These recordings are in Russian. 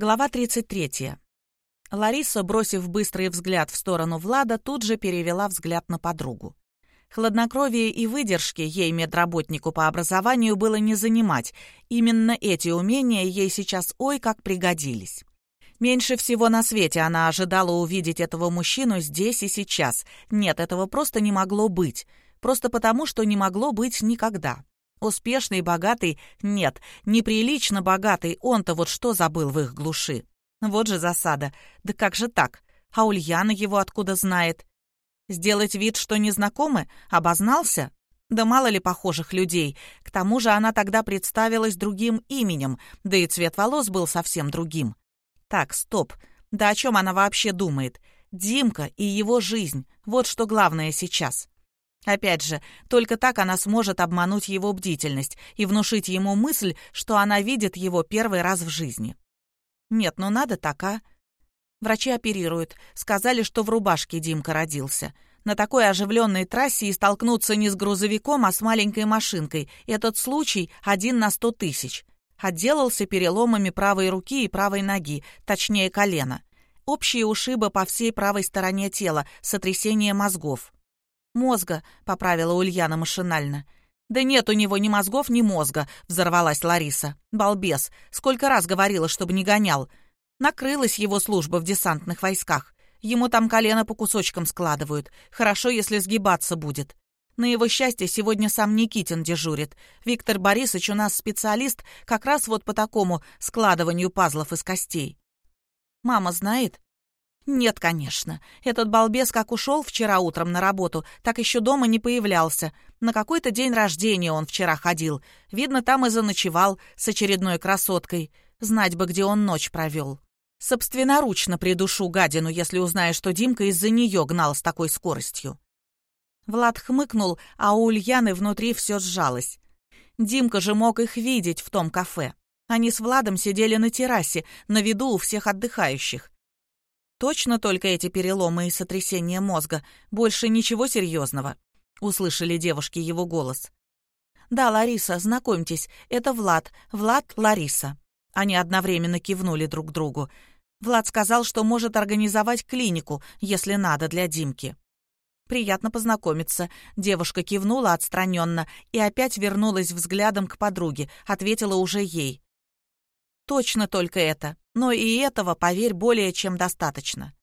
Глава 33. Лариса, бросив быстрый взгляд в сторону Влада, тут же перевела взгляд на подругу. Хладнокровие и выдержки ей, медработнику по образованию, было не занимать. Именно эти умения ей сейчас ой как пригодились. Меньше всего на свете она ожидала увидеть этого мужчину здесь и сейчас. Нет, этого просто не могло быть. Просто потому, что не могло быть никогда. Успешный, богатый? Нет, неприлично богатый. Он-то вот что забыл в их глуши? Вот же засада. Да как же так? А Ульяна его откуда знает? Сделать вид, что незнакомы? Обознался? Да мало ли похожих людей. К тому же она тогда представилась другим именем, да и цвет волос был совсем другим. Так, стоп. Да о чем она вообще думает? Димка и его жизнь. Вот что главное сейчас. Опять же, только так она сможет обмануть его бдительность и внушить ему мысль, что она видит его первый раз в жизни. Нет, ну надо так, а? Врачи оперируют. Сказали, что в рубашке Димка родился. На такой оживленной трассе и столкнуться не с грузовиком, а с маленькой машинкой. Этот случай один на сто тысяч. Отделался переломами правой руки и правой ноги, точнее колена. Общие ушибы по всей правой стороне тела, сотрясение мозгов. «Мозга», — поправила Ульяна машинально. «Да нет у него ни мозгов, ни мозга», — взорвалась Лариса. «Балбес! Сколько раз говорила, чтобы не гонял. Накрылась его служба в десантных войсках. Ему там колено по кусочкам складывают. Хорошо, если сгибаться будет. На его счастье сегодня сам Никитин дежурит. Виктор Борисович у нас специалист как раз вот по такому складыванию пазлов из костей. Мама знает? «Нет, конечно. Этот балбес как ушел вчера утром на работу, так еще дома не появлялся. На какой-то день рождения он вчера ходил. Видно, там и заночевал с очередной красоткой. Знать бы, где он ночь провел. Собственноручно придушу гадину, если узнаю, что Димка из-за нее гнал с такой скоростью». Влад хмыкнул, а у Ульяны внутри все сжалось. Димка же мог их видеть в том кафе. Они с Владом сидели на террасе, на виду у всех отдыхающих. Точно только эти переломы и сотрясения мозга? Больше ничего серьезного?» — услышали девушки его голос. «Да, Лариса, знакомьтесь, это Влад. Влад, Лариса». Они одновременно кивнули друг другу. Влад сказал, что может организовать клинику, если надо, для Димки. «Приятно познакомиться». Девушка кивнула отстраненно и опять вернулась взглядом к подруге, ответила уже ей. «Точно только это. Но и этого, поверь, более чем достаточно.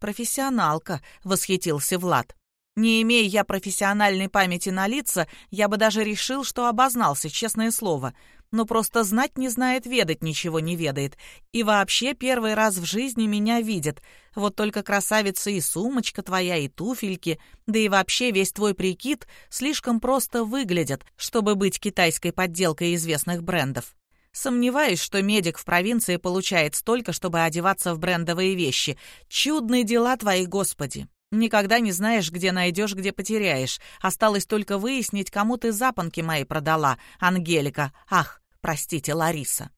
«Профессионалка», — восхитился Влад. «Не имея я профессиональной памяти на лица, я бы даже решил, что обознался, честное слово. Но просто знать не знает, ведать ничего не ведает. И вообще первый раз в жизни меня видит. Вот только красавица и сумочка твоя, и туфельки, да и вообще весь твой прикид слишком просто выглядят, чтобы быть китайской подделкой известных брендов. Сомневаюсь, что медик в провинции получает столько, чтобы одеваться в брендовые вещи. Чудные дела твои, Господи. Никогда не знаешь, где найдешь, где потеряешь. Осталось только выяснить, кому ты запонки мои продала. Ангелика. Ах, простите, Лариса.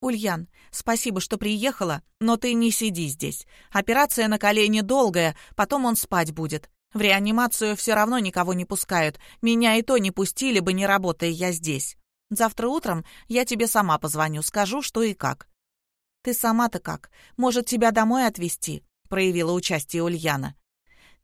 «Ульян, спасибо, что приехала, но ты не сиди здесь. Операция на колене долгая, потом он спать будет. В реанимацию все равно никого не пускают. Меня и то не пустили бы, не работая я здесь. Завтра утром я тебе сама позвоню, скажу, что и как». «Ты сама-то как? Может, тебя домой отвезти?» — проявила участие Ульяна.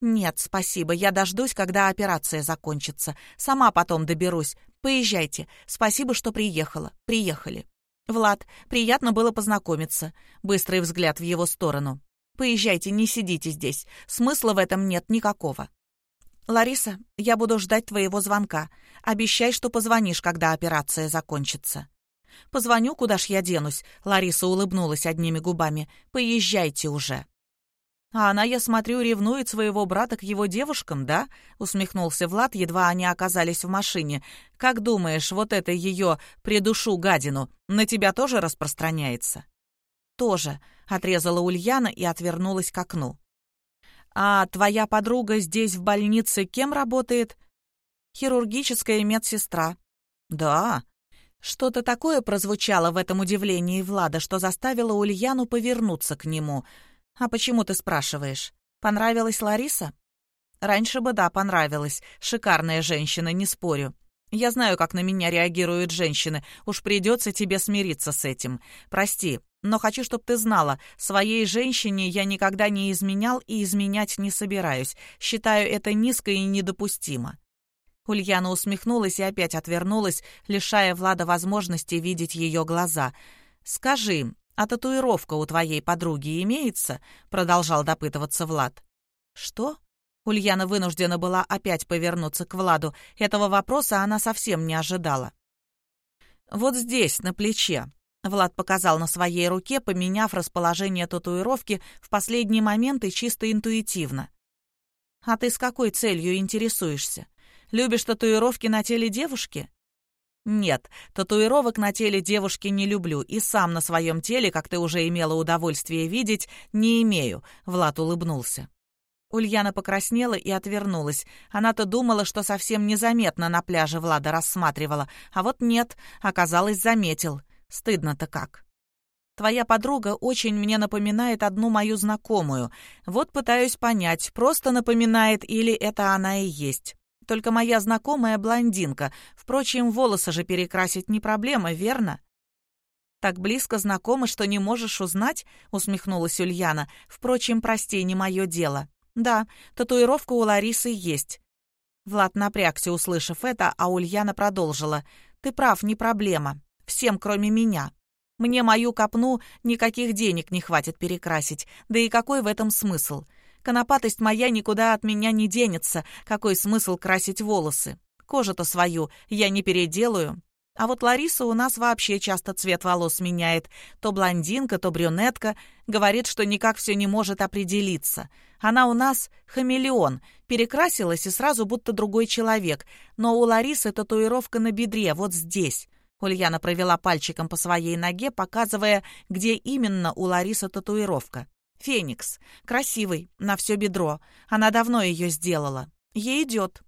«Нет, спасибо, я дождусь, когда операция закончится. Сама потом доберусь. Поезжайте. Спасибо, что приехала. Приехали». «Влад, приятно было познакомиться». Быстрый взгляд в его сторону. «Поезжайте, не сидите здесь. Смысла в этом нет никакого». «Лариса, я буду ждать твоего звонка. Обещай, что позвонишь, когда операция закончится». «Позвоню, куда ж я денусь?» Лариса улыбнулась одними губами. «Поезжайте уже». «А она, я смотрю, ревнует своего брата к его девушкам, да?» усмехнулся Влад, едва они оказались в машине. «Как думаешь, вот это ее «придушу гадину» на тебя тоже распространяется?» «Тоже», — отрезала Ульяна и отвернулась к окну. «А твоя подруга здесь в больнице кем работает?» «Хирургическая медсестра». «Да». Что-то такое прозвучало в этом удивлении Влада, что заставило Ульяну повернуться к нему. «А почему ты спрашиваешь? Понравилась Лариса?» «Раньше бы да, понравилась. Шикарная женщина, не спорю. Я знаю, как на меня реагируют женщины. Уж придется тебе смириться с этим. Прости, Но хочу, чтобы ты знала, своей женщине я никогда не изменял и изменять не собираюсь. Считаю это низко и недопустимо». Ульяна усмехнулась и опять отвернулась, лишая Влада возможности видеть ее глаза. «Скажи, а татуировка у твоей подруги имеется?» — продолжал допытываться Влад. «Что?» Ульяна вынуждена была опять повернуться к Владу. Этого вопроса она совсем не ожидала. «Вот здесь, на плече», Влад показал на своей руке, поменяв расположение татуировки в последний момент и чисто интуитивно. «А ты с какой целью интересуешься? Любишь татуировки на теле девушки?» «Нет, татуировок на теле девушки не люблю, и сам на своем теле, как ты уже имела удовольствие видеть, не имею», — Влад улыбнулся. Ульяна покраснела и отвернулась. Она-то думала, что совсем незаметно на пляже Влада рассматривала, а вот нет, оказалось, заметил — Стыдно-то как. Твоя подруга очень мне напоминает одну мою знакомую. Вот пытаюсь понять, просто напоминает или это она и есть. Только моя знакомая блондинка. Впрочем, волосы же перекрасить не проблема, верно? Так близко знакомы, что не можешь узнать, усмехнулась Ульяна. Впрочем, прости, не мое дело. Да, татуировка у Ларисы есть. Влад напрягся, услышав это, а Ульяна продолжила. Ты прав, не проблема. Всем, кроме меня. Мне мою копну никаких денег не хватит перекрасить, да и какой в этом смысл? Конопатость моя никуда от меня не денется, какой смысл красить волосы? Кожу-то свою я не переделаю. А вот Лариса у нас вообще часто цвет волос меняет. То блондинка, то брюнетка. Говорит, что никак все не может определиться. Она у нас хамелеон. Перекрасилась и сразу будто другой человек. Но у Ларисы татуировка на бедре, вот здесь. Ульяна провела пальчиком по своей ноге, показывая, где именно у Ларисы татуировка. «Феникс. Красивый, на все бедро. Она давно ее сделала. Ей идет».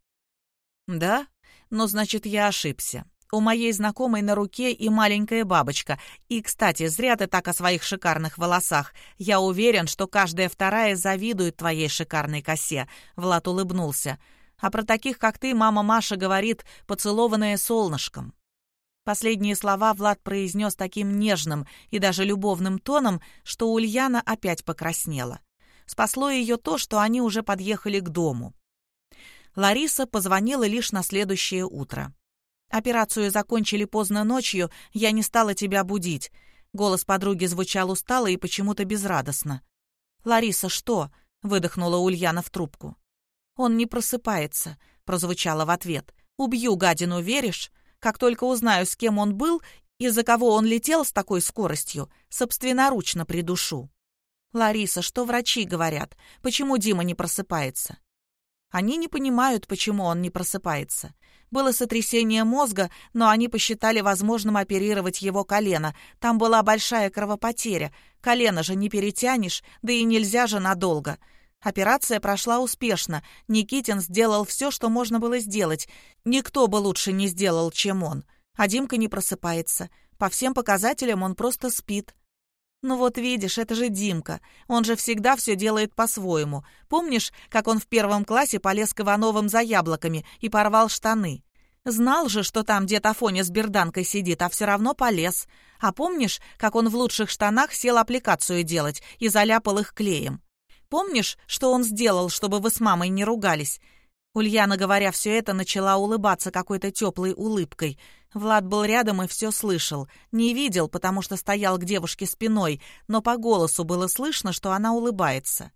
«Да? Ну, значит, я ошибся. У моей знакомой на руке и маленькая бабочка. И, кстати, зря ты так о своих шикарных волосах. Я уверен, что каждая вторая завидует твоей шикарной косе», — Влад улыбнулся. «А про таких, как ты, мама Маша говорит, поцелованная солнышком». Последние слова Влад произнес таким нежным и даже любовным тоном, что Ульяна опять покраснела. Спасло ее то, что они уже подъехали к дому. Лариса позвонила лишь на следующее утро. «Операцию закончили поздно ночью, я не стала тебя будить». Голос подруги звучал устало и почему-то безрадостно. «Лариса, что?» — выдохнула Ульяна в трубку. «Он не просыпается», — прозвучало в ответ. «Убью гадину, веришь? Как только узнаю, с кем он был и за кого он летел с такой скоростью, собственноручно придушу. Лариса, что врачи говорят? Почему Дима не просыпается? Они не понимают, почему он не просыпается. Было сотрясение мозга, но они посчитали возможным оперировать его колено. Там была большая кровопотеря. Колено же не перетянешь, да и нельзя же надолго. Операция прошла успешно. Никитин сделал все, что можно было сделать. Никто бы лучше не сделал, чем он. А Димка не просыпается. По всем показателям он просто спит. Ну вот видишь, это же Димка. Он же всегда все делает по-своему. Помнишь, как он в первом классе полез к Ивановым за яблоками и порвал штаны? Знал же, что там дед Афоня с берданкой сидит, а все равно полез. А помнишь, как он в лучших штанах сел аппликацию делать и заляпал их клеем? Помнишь, что он сделал, чтобы вы с мамой не ругались?» Ульяна, говоря все это, начала улыбаться какой-то теплой улыбкой. Влад был рядом и все слышал. Не видел, потому что стоял к девушке спиной, но по голосу было слышно, что она улыбается.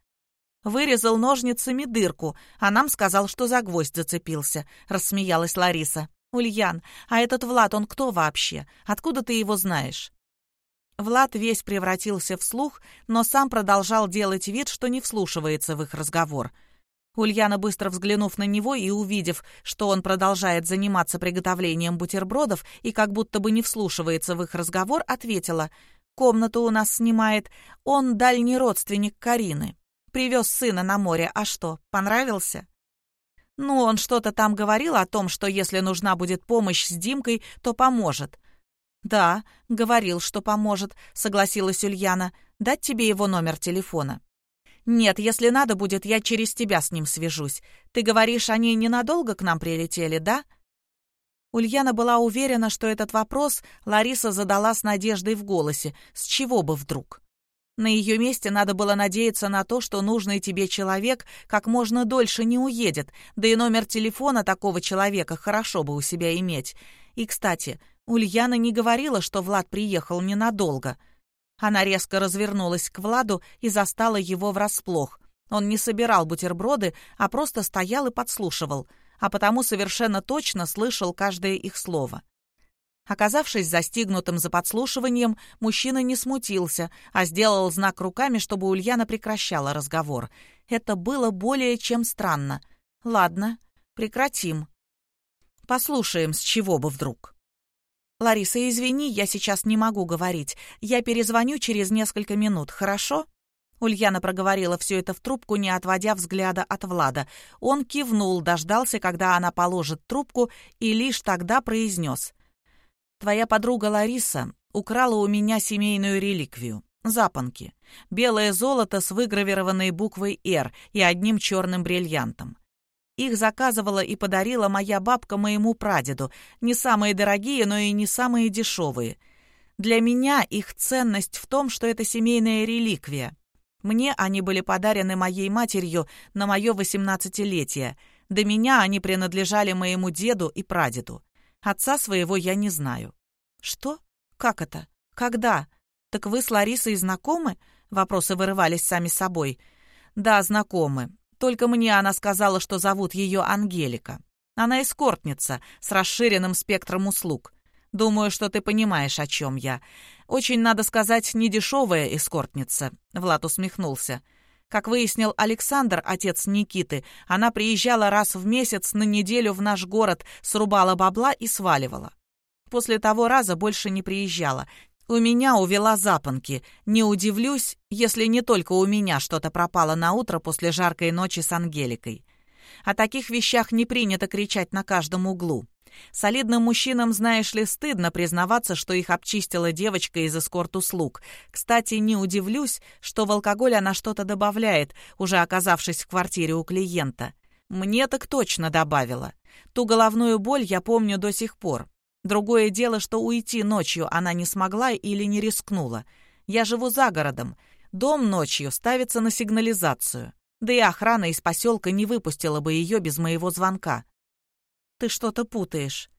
«Вырезал ножницами дырку, а нам сказал, что за гвоздь зацепился», — рассмеялась Лариса. «Ульян, а этот Влад, он кто вообще? Откуда ты его знаешь?» Влад весь превратился в слух, но сам продолжал делать вид, что не вслушивается в их разговор. Ульяна, быстро взглянув на него и увидев, что он продолжает заниматься приготовлением бутербродов и как будто бы не вслушивается в их разговор, ответила «Комнату у нас снимает. Он дальний родственник Карины. Привез сына на море. А что, понравился?» «Ну, он что-то там говорил о том, что если нужна будет помощь с Димкой, то поможет. «Да, говорил, что поможет», — согласилась Ульяна. «Дать тебе его номер телефона?» «Нет, если надо будет, я через тебя с ним свяжусь. Ты говоришь, они ненадолго к нам прилетели, да?» Ульяна была уверена, что этот вопрос Лариса задала с надеждой в голосе. С чего бы вдруг? На ее месте надо было надеяться на то, что нужный тебе человек как можно дольше не уедет, да и номер телефона такого человека хорошо бы у себя иметь. И, кстати, Ульяна не говорила, что Влад приехал ненадолго. Она резко развернулась к Владу и застала его врасплох. Он не собирал бутерброды, а просто стоял и подслушивал — а потому совершенно точно слышал каждое их слово. Оказавшись застигнутым за подслушиванием, мужчина не смутился, а сделал знак руками, чтобы Ульяна прекращала разговор. Это было более чем странно. «Ладно, прекратим. Послушаем, с чего бы вдруг». «Лариса, извини, я сейчас не могу говорить. Я перезвоню через несколько минут, хорошо?» Ульяна проговорила все это в трубку, не отводя взгляда от Влада. Он кивнул, дождался, когда она положит трубку, и лишь тогда произнес. «Твоя подруга Лариса украла у меня семейную реликвию. Запонки. Белое золото с выгравированной буквой «Р» и одним черным бриллиантом. Их заказывала и подарила моя бабка моему прадеду. Не самые дорогие, но и не самые дешевые. Для меня их ценность в том, что это семейная реликвия. Мне они были подарены моей матерью на мое восемнадцатилетие. До меня они принадлежали моему деду и прадеду. Отца своего я не знаю. Что? Как это? Когда? Так вы с Ларисой знакомы? Вопросы вырывались сами собой. Да, знакомы. Только мне она сказала, что зовут ее Ангелика. Она эскортница с расширенным спектром услуг. Думаю, что ты понимаешь, о чем я. Очень, надо сказать, недешевая эскортница», — Влад усмехнулся. Как выяснил Александр, отец Никиты, она приезжала раз в месяц на неделю в наш город, срубала бабла и сваливала. После того раза больше не приезжала. У меня увела запонки. Не удивлюсь, если не только у меня что-то пропало на утро после жаркой ночи с Ангеликой. О таких вещах не принято кричать на каждом углу. Солидным мужчинам, знаешь ли, стыдно признаваться, что их обчистила девочка из эскорт-услуг. Кстати, не удивлюсь, что в алкоголь она что-то добавляет, уже оказавшись в квартире у клиента. Мне так точно добавила. Ту головную боль я помню до сих пор. Другое дело, что уйти ночью она не смогла или не рискнула. Я живу за городом. Дом ночью ставится на сигнализацию. Да и охрана из поселка не выпустила бы ее без моего звонка. Ты что-то путаешь.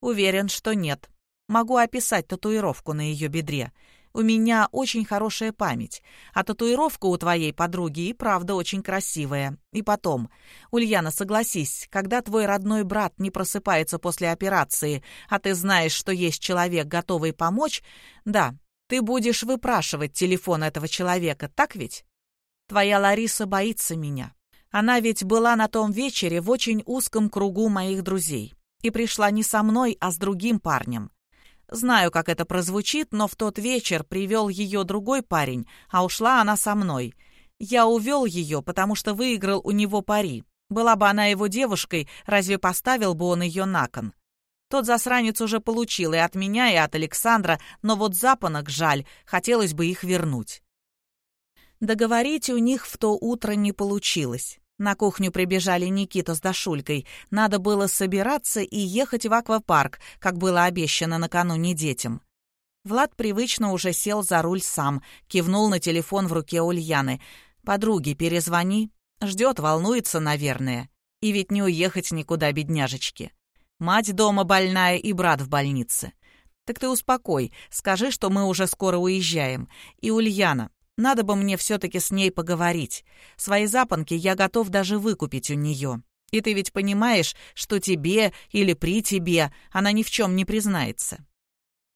Уверен, что нет. Могу описать татуировку на ее бедре. У меня очень хорошая память, а татуировка у твоей подруги и правда очень красивая. И потом, Ульяна, согласись, когда твой родной брат не просыпается после операции, а ты знаешь, что есть человек, готовый помочь, да, ты будешь выпрашивать телефон этого человека, так ведь? Твоя Лариса боится меня. Она ведь была на том вечере в очень узком кругу моих друзей и пришла не со мной, а с другим парнем. Знаю, как это прозвучит, но в тот вечер привел ее другой парень, а ушла она со мной. Я увел ее, потому что выиграл у него пари. Была бы она его девушкой, разве поставил бы он ее на кон? Тот засранец уже получил и от меня, и от Александра, но вот запонок жаль, хотелось бы их вернуть. Договорить у них в то утро не получилось. На кухню прибежали Никита с Дашулькой. Надо было собираться и ехать в аквапарк, как было обещано накануне детям. Влад привычно уже сел за руль сам, кивнул на телефон в руке Ульяны. «Подруге перезвони. Ждет, волнуется, наверное. И ведь не уехать никуда, бедняжечки. Мать дома больная и брат в больнице. Так ты успокой, скажи, что мы уже скоро уезжаем. И, Ульяна, надо бы мне все-таки с ней поговорить. Свои запонки я готов даже выкупить у нее. И ты ведь понимаешь, что тебе или при тебе она ни в чем не признается.